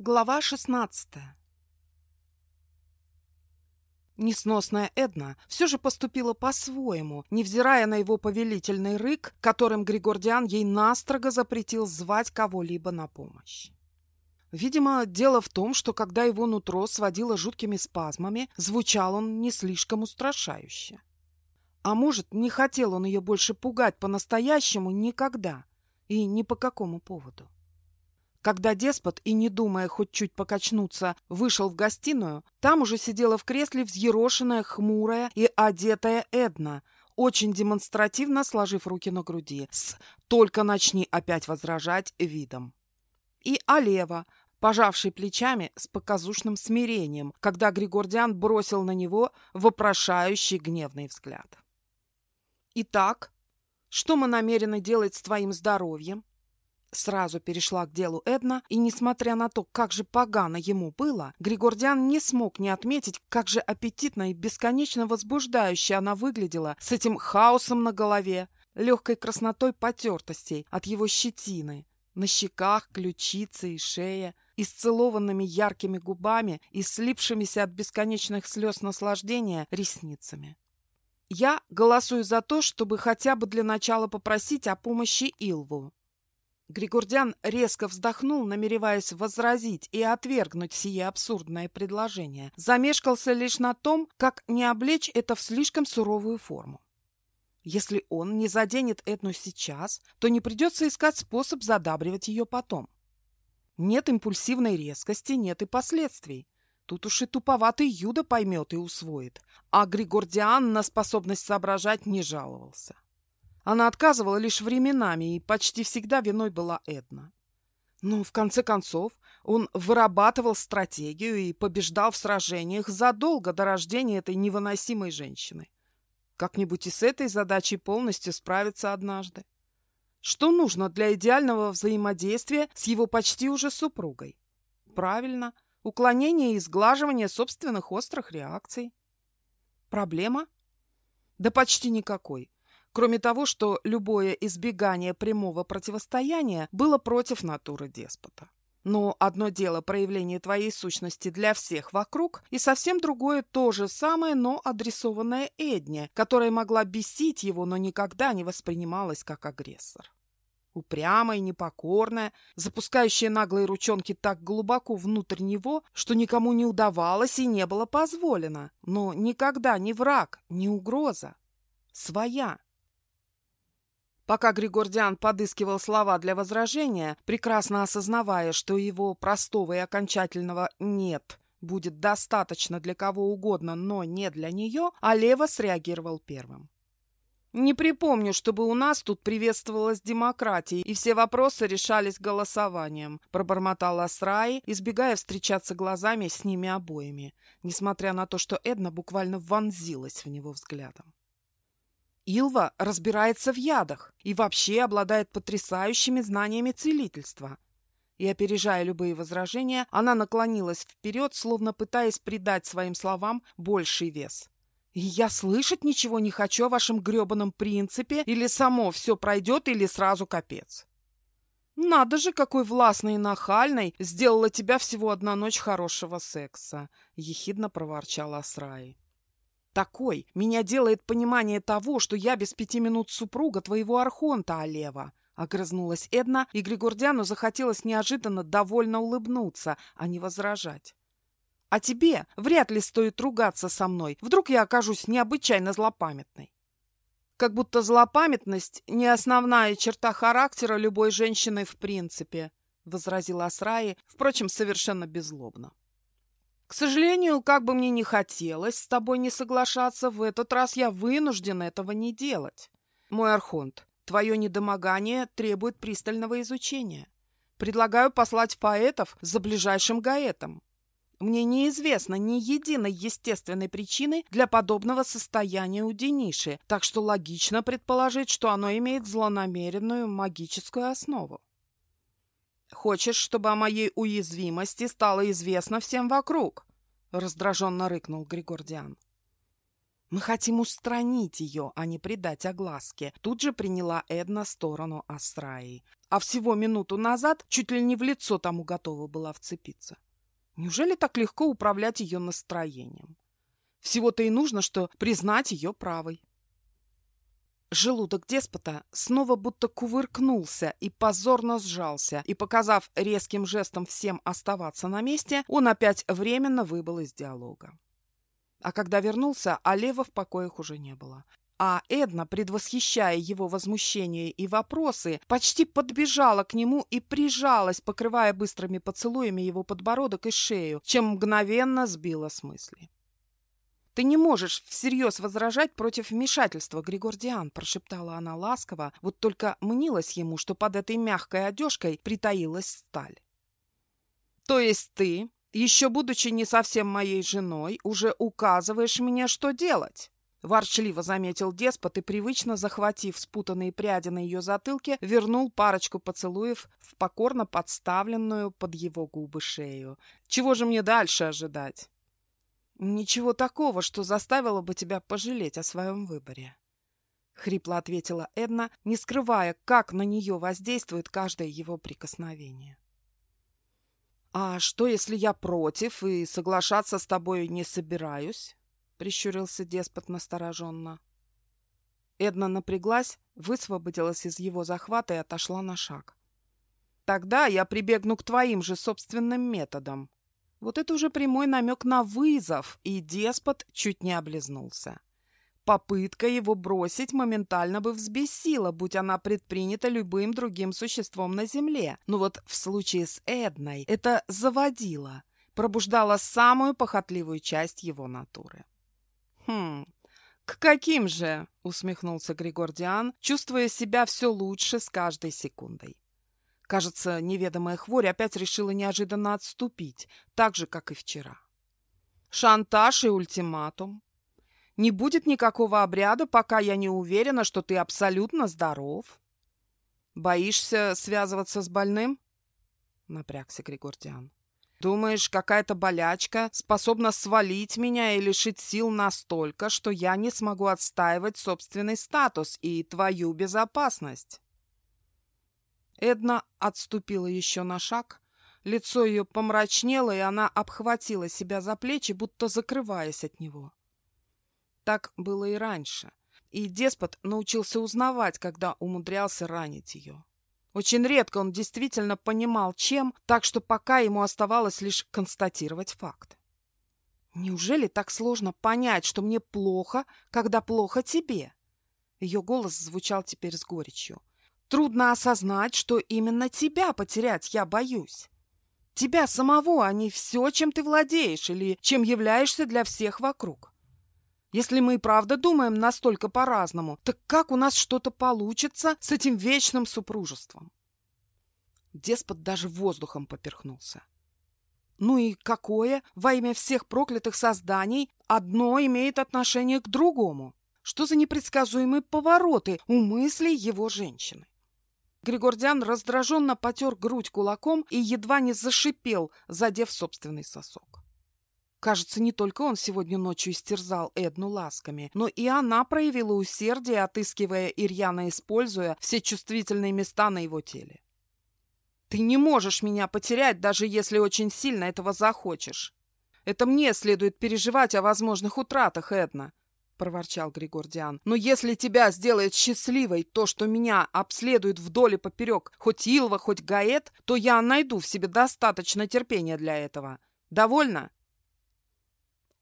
Глава 16 Несносная Эдна все же поступила по-своему, невзирая на его повелительный рык, которым Григордиан ей настрого запретил звать кого-либо на помощь. Видимо, дело в том, что когда его нутро сводило жуткими спазмами, звучал он не слишком устрашающе. А может, не хотел он ее больше пугать по-настоящему никогда и ни по какому поводу. Когда деспот, и не думая хоть чуть покачнуться, вышел в гостиную, там уже сидела в кресле взъерошенная, хмурая и одетая Эдна, очень демонстративно сложив руки на груди, с «только начни опять возражать» видом. И Алева, пожавший плечами с показушным смирением, когда Григордиан бросил на него вопрошающий гневный взгляд. «Итак, что мы намерены делать с твоим здоровьем?» Сразу перешла к делу Эдна, и, несмотря на то, как же погано ему было, Григордиан не смог не отметить, как же аппетитно и бесконечно возбуждающе она выглядела с этим хаосом на голове, легкой краснотой потертостей от его щетины, на щеках, ключице и шее, исцелованными яркими губами и слипшимися от бесконечных слез наслаждения ресницами. Я голосую за то, чтобы хотя бы для начала попросить о помощи Илву. Григордян резко вздохнул, намереваясь возразить и отвергнуть сие абсурдное предложение. Замешкался лишь на том, как не облечь это в слишком суровую форму. Если он не заденет Этну сейчас, то не придется искать способ задабривать ее потом. Нет импульсивной резкости, нет и последствий. Тут уж и туповатый Юда поймет и усвоит. А Григордиан на способность соображать не жаловался. Она отказывала лишь временами, и почти всегда виной была Эдна. Но, в конце концов, он вырабатывал стратегию и побеждал в сражениях задолго до рождения этой невыносимой женщины. Как-нибудь и с этой задачей полностью справиться однажды. Что нужно для идеального взаимодействия с его почти уже супругой? Правильно, уклонение и сглаживание собственных острых реакций. Проблема? Да почти никакой кроме того, что любое избегание прямого противостояния было против натуры деспота. Но одно дело проявление твоей сущности для всех вокруг, и совсем другое то же самое, но адресованное Эдне, которая могла бесить его, но никогда не воспринималась как агрессор. Упрямая, непокорная, запускающая наглые ручонки так глубоко внутрь него, что никому не удавалось и не было позволено, но никогда не враг, не угроза. Своя. Пока Григордиан подыскивал слова для возражения, прекрасно осознавая, что его простого и окончательного «нет» будет достаточно для кого угодно, но не для нее, Алева среагировал первым. «Не припомню, чтобы у нас тут приветствовалась демократия, и все вопросы решались голосованием», пробормотала Асраи, избегая встречаться глазами с ними обоими, несмотря на то, что Эдна буквально вонзилась в него взглядом. Илва разбирается в ядах и вообще обладает потрясающими знаниями целительства. И, опережая любые возражения, она наклонилась вперед, словно пытаясь придать своим словам больший вес. «Я слышать ничего не хочу о вашем гребаном принципе, или само все пройдет, или сразу капец». «Надо же, какой властной и нахальной сделала тебя всего одна ночь хорошего секса!» — ехидно проворчала Асраи такой меня делает понимание того, что я без пяти минут супруга твоего архонта, Алева. Огрызнулась Эдна, и Григордяну захотелось неожиданно довольно улыбнуться, а не возражать. А тебе вряд ли стоит ругаться со мной. Вдруг я окажусь необычайно злопамятной. Как будто злопамятность не основная черта характера любой женщины в принципе, возразила Асраи, впрочем, совершенно беззлобно. К сожалению, как бы мне ни хотелось с тобой не соглашаться, в этот раз я вынужден этого не делать. Мой Архонт, твое недомогание требует пристального изучения. Предлагаю послать поэтов за ближайшим гаэтом. Мне неизвестно ни единой естественной причины для подобного состояния у Дениши, так что логично предположить, что оно имеет злонамеренную магическую основу. Хочешь, чтобы о моей уязвимости стало известно всем вокруг?» — раздраженно рыкнул Григордиан. Мы хотим устранить ее, а не придать огласке. Тут же приняла Эдна сторону Астраи. А всего минуту назад чуть ли не в лицо тому готова была вцепиться. Неужели так легко управлять ее настроением? Всего-то и нужно, что признать ее правой. Желудок деспота снова будто кувыркнулся и позорно сжался, и, показав резким жестом всем оставаться на месте, он опять временно выбыл из диалога. А когда вернулся, Алева в покоях уже не было. А Эдна, предвосхищая его возмущение и вопросы, почти подбежала к нему и прижалась, покрывая быстрыми поцелуями его подбородок и шею, чем мгновенно сбила с мысли. «Ты не можешь всерьез возражать против вмешательства, Григордиан», прошептала она ласково, вот только мнилось ему, что под этой мягкой одежкой притаилась сталь. «То есть ты, еще будучи не совсем моей женой, уже указываешь мне, что делать?» Ворчливо заметил деспот и, привычно захватив спутанные пряди на ее затылке, вернул парочку поцелуев в покорно подставленную под его губы шею. «Чего же мне дальше ожидать?» «Ничего такого, что заставило бы тебя пожалеть о своем выборе», — хрипло ответила Эдна, не скрывая, как на нее воздействует каждое его прикосновение. «А что, если я против и соглашаться с тобой не собираюсь?» — прищурился деспот настороженно. Эдна напряглась, высвободилась из его захвата и отошла на шаг. «Тогда я прибегну к твоим же собственным методам», вот это уже прямой намек на вызов, и деспот чуть не облизнулся. Попытка его бросить моментально бы взбесила, будь она предпринята любым другим существом на Земле. Но вот в случае с Эдной это заводило, пробуждало самую похотливую часть его натуры. «Хм, к каким же?» — усмехнулся Григордиан, чувствуя себя все лучше с каждой секундой. Кажется, неведомая хворь опять решила неожиданно отступить, так же, как и вчера. Шантаж и ультиматум. Не будет никакого обряда, пока я не уверена, что ты абсолютно здоров. Боишься связываться с больным? Напрягся Григордиан. Думаешь, какая-то болячка способна свалить меня и лишить сил настолько, что я не смогу отстаивать собственный статус и твою безопасность? Эдна отступила еще на шаг. Лицо ее помрачнело, и она обхватила себя за плечи, будто закрываясь от него. Так было и раньше. И деспот научился узнавать, когда умудрялся ранить ее. Очень редко он действительно понимал, чем, так что пока ему оставалось лишь констатировать факт. «Неужели так сложно понять, что мне плохо, когда плохо тебе?» Ее голос звучал теперь с горечью. Трудно осознать, что именно тебя потерять я боюсь. Тебя самого, а не все, чем ты владеешь или чем являешься для всех вокруг. Если мы и правда думаем настолько по-разному, так как у нас что-то получится с этим вечным супружеством? Деспот даже воздухом поперхнулся. Ну и какое во имя всех проклятых созданий одно имеет отношение к другому? Что за непредсказуемые повороты у мыслей его женщины? Григордиан раздраженно потер грудь кулаком и едва не зашипел, задев собственный сосок. Кажется, не только он сегодня ночью истерзал Эдну ласками, но и она проявила усердие, отыскивая и рьяно используя все чувствительные места на его теле. «Ты не можешь меня потерять, даже если очень сильно этого захочешь. Это мне следует переживать о возможных утратах, Эдна проворчал Григордиан. «Но если тебя сделает счастливой то, что меня обследует вдоль и поперек хоть Илва, хоть Гаэт, то я найду в себе достаточно терпения для этого. Довольно?»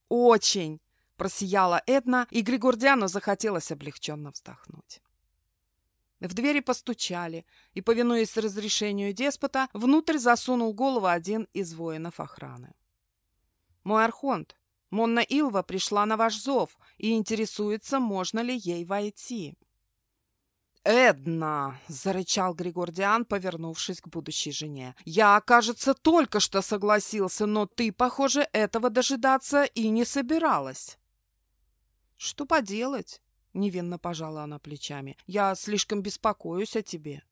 «Очень!» — просияла Эдна, и Григордиану захотелось облегченно вздохнуть. В двери постучали, и, повинуясь разрешению деспота, внутрь засунул голову один из воинов охраны. «Мой архонт, Монна Илва пришла на ваш зов и интересуется, можно ли ей войти. «Эдна!» — зарычал Григордиан, повернувшись к будущей жене. «Я, кажется, только что согласился, но ты, похоже, этого дожидаться и не собиралась». «Что поделать?» — невинно пожала она плечами. «Я слишком беспокоюсь о тебе».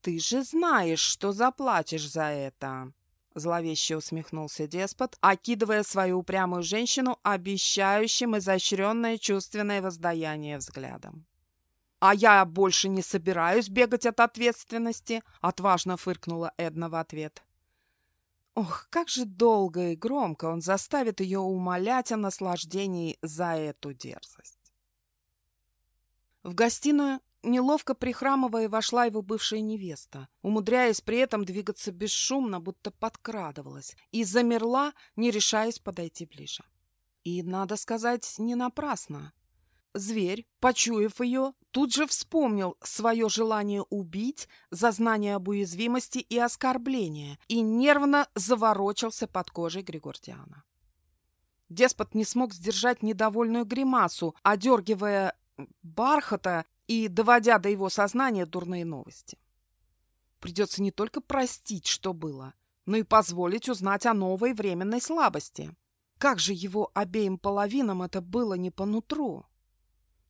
«Ты же знаешь, что заплатишь за это!» — зловеще усмехнулся деспот, окидывая свою упрямую женщину обещающим изощренное чувственное воздаяние взглядом. «А я больше не собираюсь бегать от ответственности», — отважно фыркнула Эдна в ответ. Ох, как же долго и громко он заставит ее умолять о наслаждении за эту дерзость. В гостиную, неловко прихрамывая, вошла его бывшая невеста, умудряясь при этом двигаться бесшумно, будто подкрадывалась, и замерла, не решаясь подойти ближе. И, надо сказать, не напрасно. Зверь, почуяв ее, тут же вспомнил свое желание убить за знание об уязвимости и оскорбления и нервно заворочился под кожей Григордиана. Деспот не смог сдержать недовольную гримасу, одергивая бархата и доводя до его сознания дурные новости. Придется не только простить, что было, но и позволить узнать о новой временной слабости. Как же его обеим половинам это было не по нутру?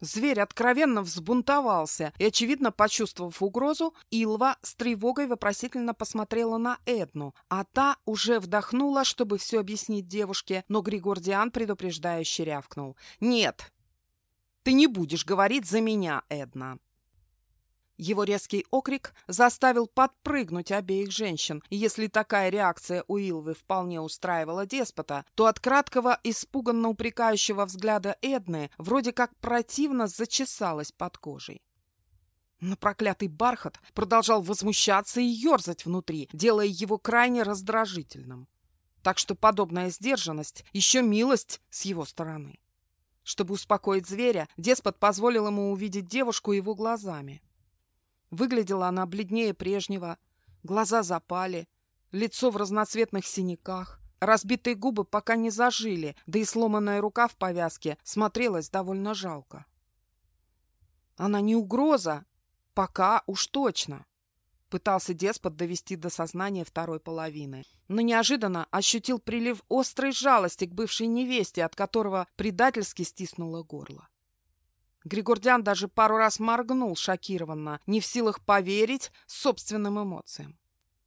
Зверь откровенно взбунтовался, и, очевидно, почувствовав угрозу, Илва с тревогой вопросительно посмотрела на Эдну, а та уже вдохнула, чтобы все объяснить девушке, но Григордиан предупреждающе рявкнул. «Нет, ты не будешь говорить за меня, Эдна!» Его резкий окрик заставил подпрыгнуть обеих женщин, и если такая реакция у Илвы вполне устраивала деспота, то от краткого, испуганно упрекающего взгляда Эдны вроде как противно зачесалась под кожей. Но проклятый бархат продолжал возмущаться и ерзать внутри, делая его крайне раздражительным. Так что подобная сдержанность – еще милость с его стороны. Чтобы успокоить зверя, деспот позволил ему увидеть девушку его глазами – Выглядела она бледнее прежнего, глаза запали, лицо в разноцветных синяках, разбитые губы пока не зажили, да и сломанная рука в повязке смотрелась довольно жалко. Она не угроза, пока уж точно. Пытался деспот довести до сознания второй половины. Но неожиданно ощутил прилив острой жалости к бывшей невесте, от которого предательски стиснуло горло. Григордян даже пару раз моргнул шокированно, не в силах поверить собственным эмоциям.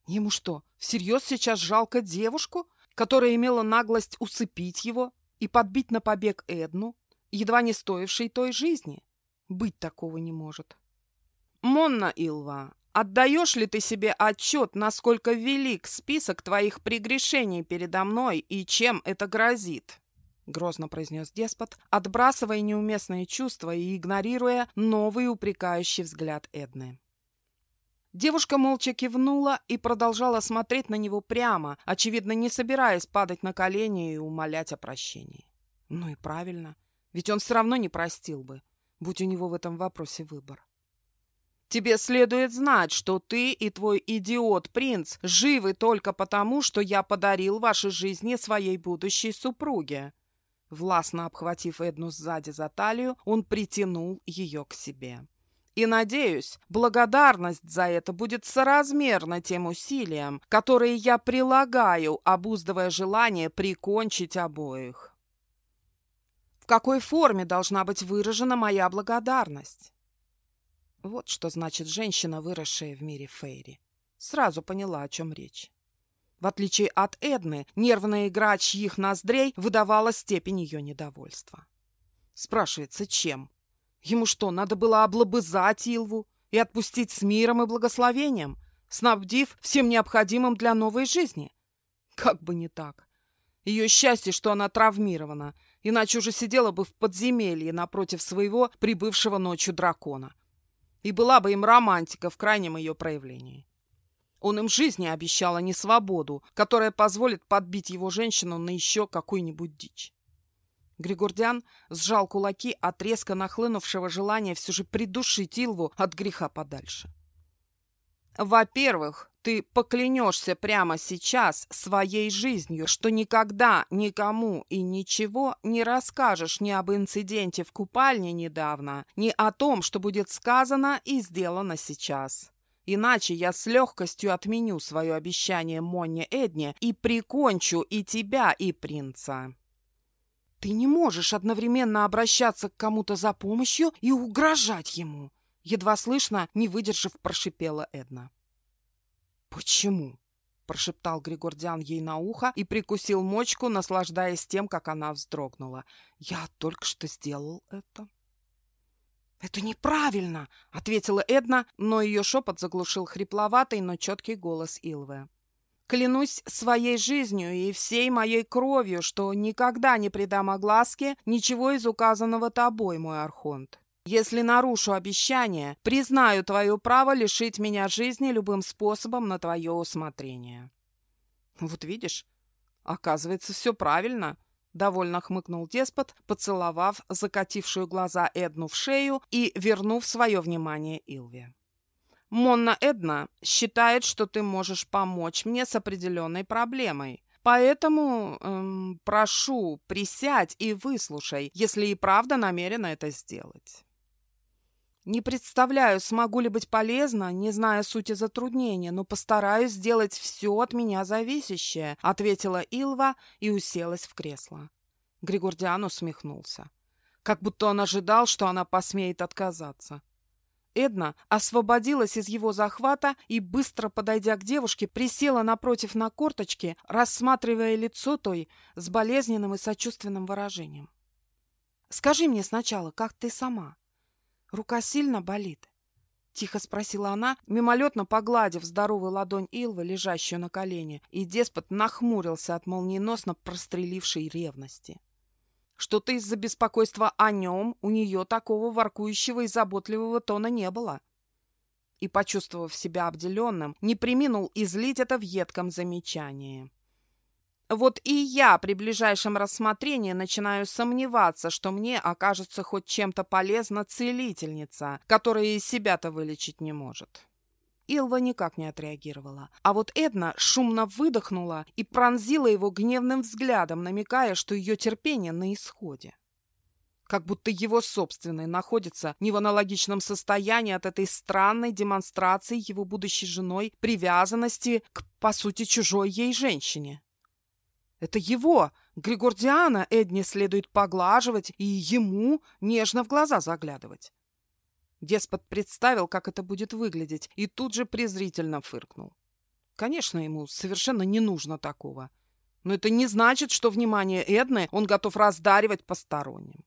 Ему что, всерьез сейчас жалко девушку, которая имела наглость усыпить его и подбить на побег Эдну, едва не стоившей той жизни? Быть такого не может. Монна Илва, отдаешь ли ты себе отчет, насколько велик список твоих прегрешений передо мной и чем это грозит? — грозно произнес деспот, отбрасывая неуместные чувства и игнорируя новый упрекающий взгляд Эдны. Девушка молча кивнула и продолжала смотреть на него прямо, очевидно, не собираясь падать на колени и умолять о прощении. Ну и правильно, ведь он все равно не простил бы, будь у него в этом вопросе выбор. Тебе следует знать, что ты и твой идиот-принц живы только потому, что я подарил вашей жизни своей будущей супруге. Властно обхватив Эдну сзади за талию, он притянул ее к себе. И, надеюсь, благодарность за это будет соразмерна тем усилиям, которые я прилагаю, обуздывая желание прикончить обоих. В какой форме должна быть выражена моя благодарность? Вот что значит женщина, выросшая в мире Фейри. Сразу поняла, о чем речь. В отличие от Эдны, нервная игра чьих ноздрей выдавала степень ее недовольства. Спрашивается, чем? Ему что, надо было облобызать Илву и отпустить с миром и благословением, снабдив всем необходимым для новой жизни? Как бы не так. Ее счастье, что она травмирована, иначе уже сидела бы в подземелье напротив своего прибывшего ночью дракона. И была бы им романтика в крайнем ее проявлении. Он им жизни обещал, а не свободу, которая позволит подбить его женщину на еще какую-нибудь дичь. Григордиан сжал кулаки от резко нахлынувшего желания все же придушить Илву от греха подальше. «Во-первых, ты поклянешься прямо сейчас своей жизнью, что никогда никому и ничего не расскажешь ни об инциденте в купальне недавно, ни о том, что будет сказано и сделано сейчас. Иначе я с легкостью отменю свое обещание Монне Эдне и прикончу и тебя, и принца. Ты не можешь одновременно обращаться к кому-то за помощью и угрожать ему. Едва слышно, не выдержав, прошипела Эдна. Почему? — прошептал Григордиан ей на ухо и прикусил мочку, наслаждаясь тем, как она вздрогнула. «Я только что сделал это». «Это неправильно!» — ответила Эдна, но ее шепот заглушил хрипловатый, но четкий голос Илвы. «Клянусь своей жизнью и всей моей кровью, что никогда не предам огласке ничего из указанного тобой, мой Архонт. Если нарушу обещание, признаю твое право лишить меня жизни любым способом на твое усмотрение». «Вот видишь, оказывается, все правильно», — довольно хмыкнул деспот, поцеловав закатившую глаза Эдну в шею и вернув свое внимание Илве. «Монна Эдна считает, что ты можешь помочь мне с определенной проблемой». Поэтому эм, прошу, присядь и выслушай, если и правда намерена это сделать. Не представляю, смогу ли быть полезна, не зная сути затруднения, но постараюсь сделать все от меня зависящее, ответила Илва и уселась в кресло. Григордиан усмехнулся. Как будто он ожидал, что она посмеет отказаться. Эдна освободилась из его захвата и, быстро подойдя к девушке, присела напротив на корточки, рассматривая лицо той с болезненным и сочувственным выражением. «Скажи мне сначала, как ты сама?» Рука сильно болит? Тихо спросила она, мимолетно погладив здоровую ладонь Илвы, лежащую на колене, и деспот нахмурился от молниеносно прострелившей ревности. Что-то из-за беспокойства о нем у нее такого воркующего и заботливого тона не было. И, почувствовав себя обделенным, не приминул излить это в едком замечании. Вот и я при ближайшем рассмотрении начинаю сомневаться, что мне окажется хоть чем-то полезна целительница, которая из себя-то вылечить не может. Илва никак не отреагировала. А вот Эдна шумно выдохнула и пронзила его гневным взглядом, намекая, что ее терпение на исходе. Как будто его собственное находится не в аналогичном состоянии от этой странной демонстрации его будущей женой привязанности к, по сути, чужой ей женщине. Это его, Григордиана, Эдни следует поглаживать и ему нежно в глаза заглядывать. Деспот представил, как это будет выглядеть, и тут же презрительно фыркнул. Конечно, ему совершенно не нужно такого. Но это не значит, что внимание Эдны он готов раздаривать посторонним.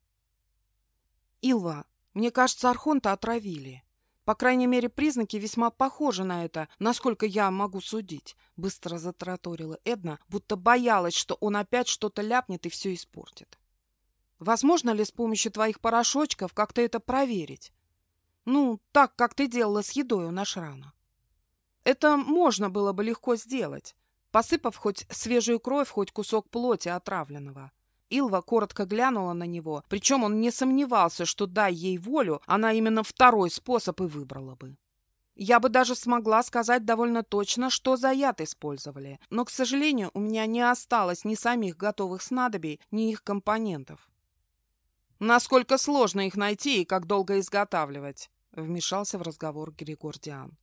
«Илва, мне кажется, Архонта отравили», по крайней мере, признаки весьма похожи на это, насколько я могу судить, — быстро затраторила Эдна, будто боялась, что он опять что-то ляпнет и все испортит. Возможно ли с помощью твоих порошочков как-то это проверить? Ну, так, как ты делала с едой у Нашрана. Это можно было бы легко сделать, посыпав хоть свежую кровь, хоть кусок плоти отравленного. Илва коротко глянула на него, причем он не сомневался, что, дай ей волю, она именно второй способ и выбрала бы. Я бы даже смогла сказать довольно точно, что за яд использовали, но, к сожалению, у меня не осталось ни самих готовых снадобий, ни их компонентов. «Насколько сложно их найти и как долго изготавливать?» — вмешался в разговор Григордиан.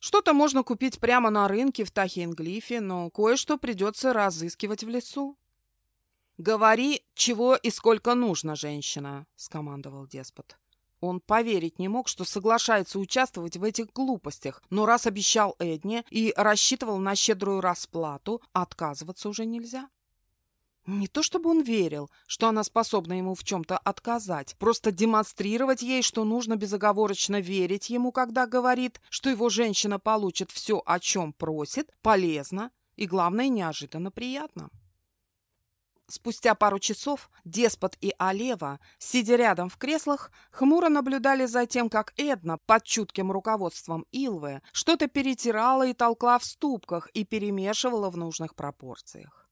«Что-то можно купить прямо на рынке в Тахиенглифе, но кое-что придется разыскивать в лесу». «Говори, чего и сколько нужно, женщина», — скомандовал деспот. Он поверить не мог, что соглашается участвовать в этих глупостях, но раз обещал Эдне и рассчитывал на щедрую расплату, отказываться уже нельзя. Не то чтобы он верил, что она способна ему в чем-то отказать, просто демонстрировать ей, что нужно безоговорочно верить ему, когда говорит, что его женщина получит все, о чем просит, полезно и, главное, неожиданно приятно. Спустя пару часов деспот и Алева, сидя рядом в креслах, хмуро наблюдали за тем, как Эдна под чутким руководством Илвы что-то перетирала и толкла в ступках и перемешивала в нужных пропорциях.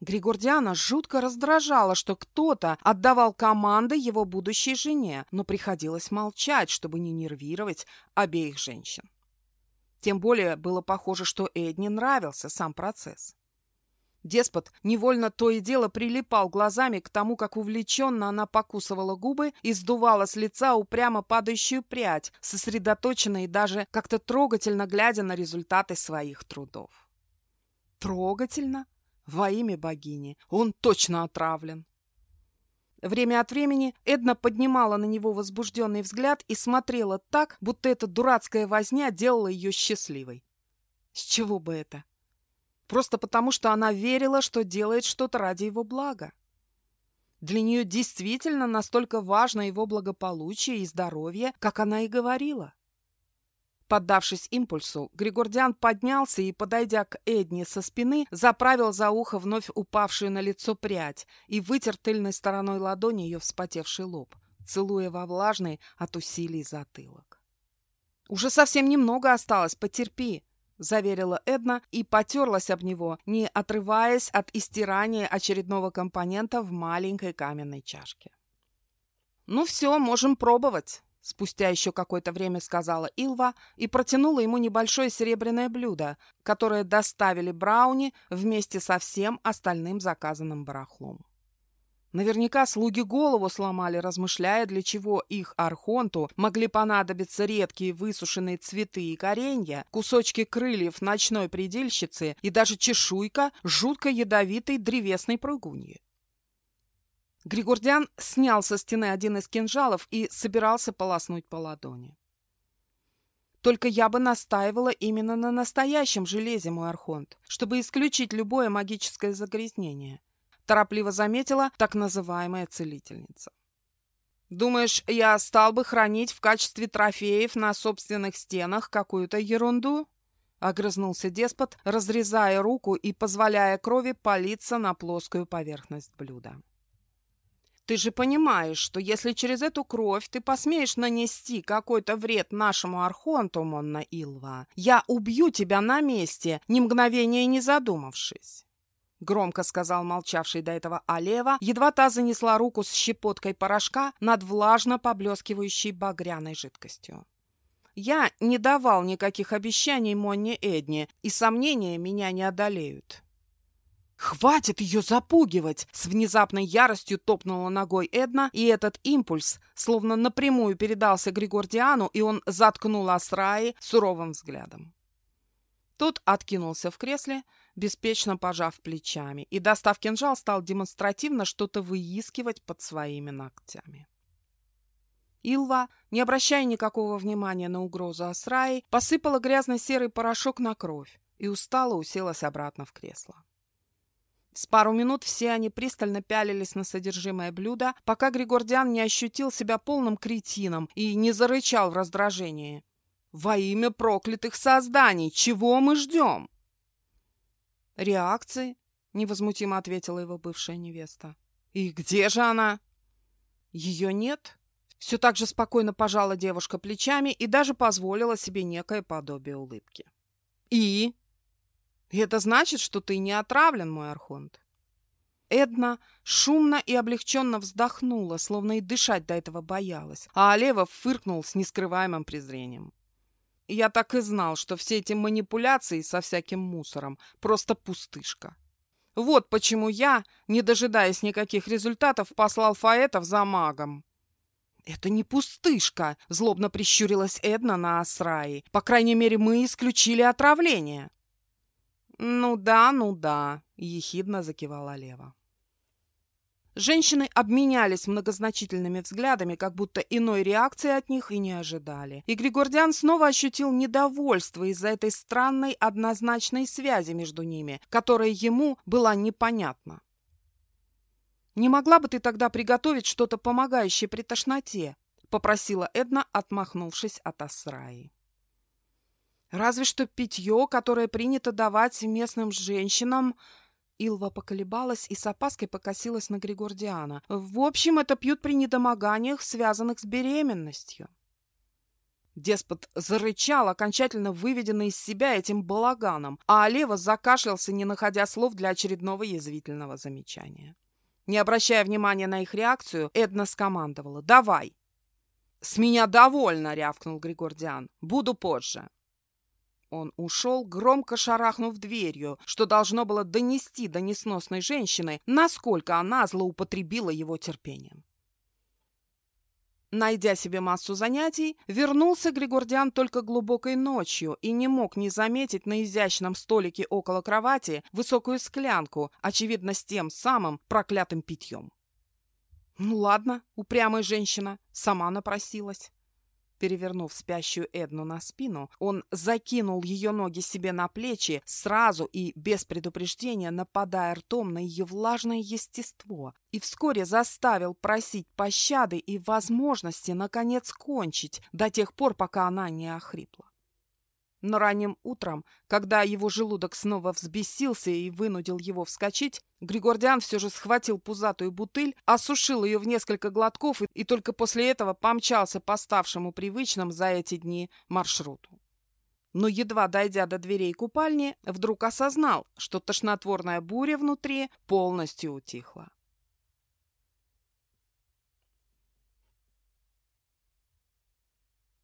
Григордиана жутко раздражала, что кто-то отдавал команды его будущей жене, но приходилось молчать, чтобы не нервировать обеих женщин. Тем более было похоже, что Эдне нравился сам процесс. Деспот невольно то и дело прилипал глазами к тому, как увлеченно она покусывала губы и сдувала с лица упрямо падающую прядь, сосредоточенно и даже как-то трогательно глядя на результаты своих трудов. Трогательно? Во имя богини. Он точно отравлен. Время от времени Эдна поднимала на него возбужденный взгляд и смотрела так, будто эта дурацкая возня делала ее счастливой. С чего бы это? Просто потому, что она верила, что делает что-то ради его блага. Для нее действительно настолько важно его благополучие и здоровье, как она и говорила. Поддавшись импульсу, Григордиан поднялся и, подойдя к Эдне со спины, заправил за ухо вновь упавшую на лицо прядь и вытер тыльной стороной ладони ее вспотевший лоб, целуя во влажный от усилий затылок. «Уже совсем немного осталось, потерпи», — заверила Эдна и потерлась об него, не отрываясь от истирания очередного компонента в маленькой каменной чашке. «Ну все, можем пробовать», — спустя еще какое-то время сказала Илва и протянула ему небольшое серебряное блюдо, которое доставили Брауни вместе со всем остальным заказанным барахлом. Наверняка слуги голову сломали, размышляя, для чего их архонту могли понадобиться редкие высушенные цветы и коренья, кусочки крыльев ночной предельщицы и даже чешуйка жутко ядовитой древесной прыгуньи. Григордиан снял со стены один из кинжалов и собирался полоснуть по ладони. Только я бы настаивала именно на настоящем железе, мой архонт, чтобы исключить любое магическое загрязнение, торопливо заметила так называемая целительница. Думаешь, я стал бы хранить в качестве трофеев на собственных стенах какую-то ерунду? Огрызнулся деспот, разрезая руку и позволяя крови палиться на плоскую поверхность блюда. Ты же понимаешь, что если через эту кровь ты посмеешь нанести какой-то вред нашему Архонту, Монна Илва, я убью тебя на месте, ни мгновения не задумавшись. Громко сказал молчавший до этого Алева, едва та занесла руку с щепоткой порошка над влажно поблескивающей багряной жидкостью. Я не давал никаких обещаний Монне Эдне, и сомнения меня не одолеют. «Хватит ее запугивать!» С внезапной яростью топнула ногой Эдна, и этот импульс словно напрямую передался Григордиану, и он заткнул Асраи суровым взглядом. Тот откинулся в кресле, беспечно пожав плечами, и, достав кинжал, стал демонстративно что-то выискивать под своими ногтями. Илва, не обращая никакого внимания на угрозу Асраи, посыпала грязный серый порошок на кровь и устало уселась обратно в кресло. С пару минут все они пристально пялились на содержимое блюда, пока Григордиан не ощутил себя полным кретином и не зарычал в раздражении. «Во имя проклятых созданий! Чего мы ждем?» «Реакции», — невозмутимо ответила его бывшая невеста. «И где же она?» «Ее нет». Все так же спокойно пожала девушка плечами и даже позволила себе некое подобие улыбки. «И?» Это значит, что ты не отравлен, мой архонт. Эдна шумно и облегченно вздохнула, словно и дышать до этого боялась, а Олева фыркнул с нескрываемым презрением. Я так и знал, что все эти манипуляции со всяким мусором — просто пустышка. Вот почему я, не дожидаясь никаких результатов, послал Фаэтов за магом. «Это не пустышка!» — злобно прищурилась Эдна на Асраи. «По крайней мере, мы исключили отравление». «Ну да, ну да», — ехидно закивала Лева. Женщины обменялись многозначительными взглядами, как будто иной реакции от них и не ожидали. И Григордиан снова ощутил недовольство из-за этой странной однозначной связи между ними, которая ему была непонятна. «Не могла бы ты тогда приготовить что-то помогающее при тошноте?» — попросила Эдна, отмахнувшись от Асраи. Разве что питье, которое принято давать местным женщинам... Илва поколебалась и с опаской покосилась на Григордиана. В общем, это пьют при недомоганиях, связанных с беременностью. Деспот зарычал, окончательно выведенный из себя этим балаганом, а Олева закашлялся, не находя слов для очередного язвительного замечания. Не обращая внимания на их реакцию, Эдна скомандовала «Давай!» «С меня довольно!» — рявкнул Григордиан. «Буду позже!» Он ушел, громко шарахнув дверью, что должно было донести до несносной женщины, насколько она злоупотребила его терпением. Найдя себе массу занятий, вернулся Григордиан только глубокой ночью и не мог не заметить на изящном столике около кровати высокую склянку, очевидно, с тем самым проклятым питьем. Ну ладно, упрямая женщина, сама напросилась. Перевернув спящую Эдну на спину, он закинул ее ноги себе на плечи, сразу и без предупреждения нападая ртом на ее влажное естество, и вскоре заставил просить пощады и возможности, наконец, кончить до тех пор, пока она не охрипла. Но ранним утром, когда его желудок снова взбесился и вынудил его вскочить, Григордиан все же схватил пузатую бутыль, осушил ее в несколько глотков и, и только после этого помчался по ставшему привычным за эти дни маршруту. Но едва дойдя до дверей купальни, вдруг осознал, что тошнотворная буря внутри полностью утихла.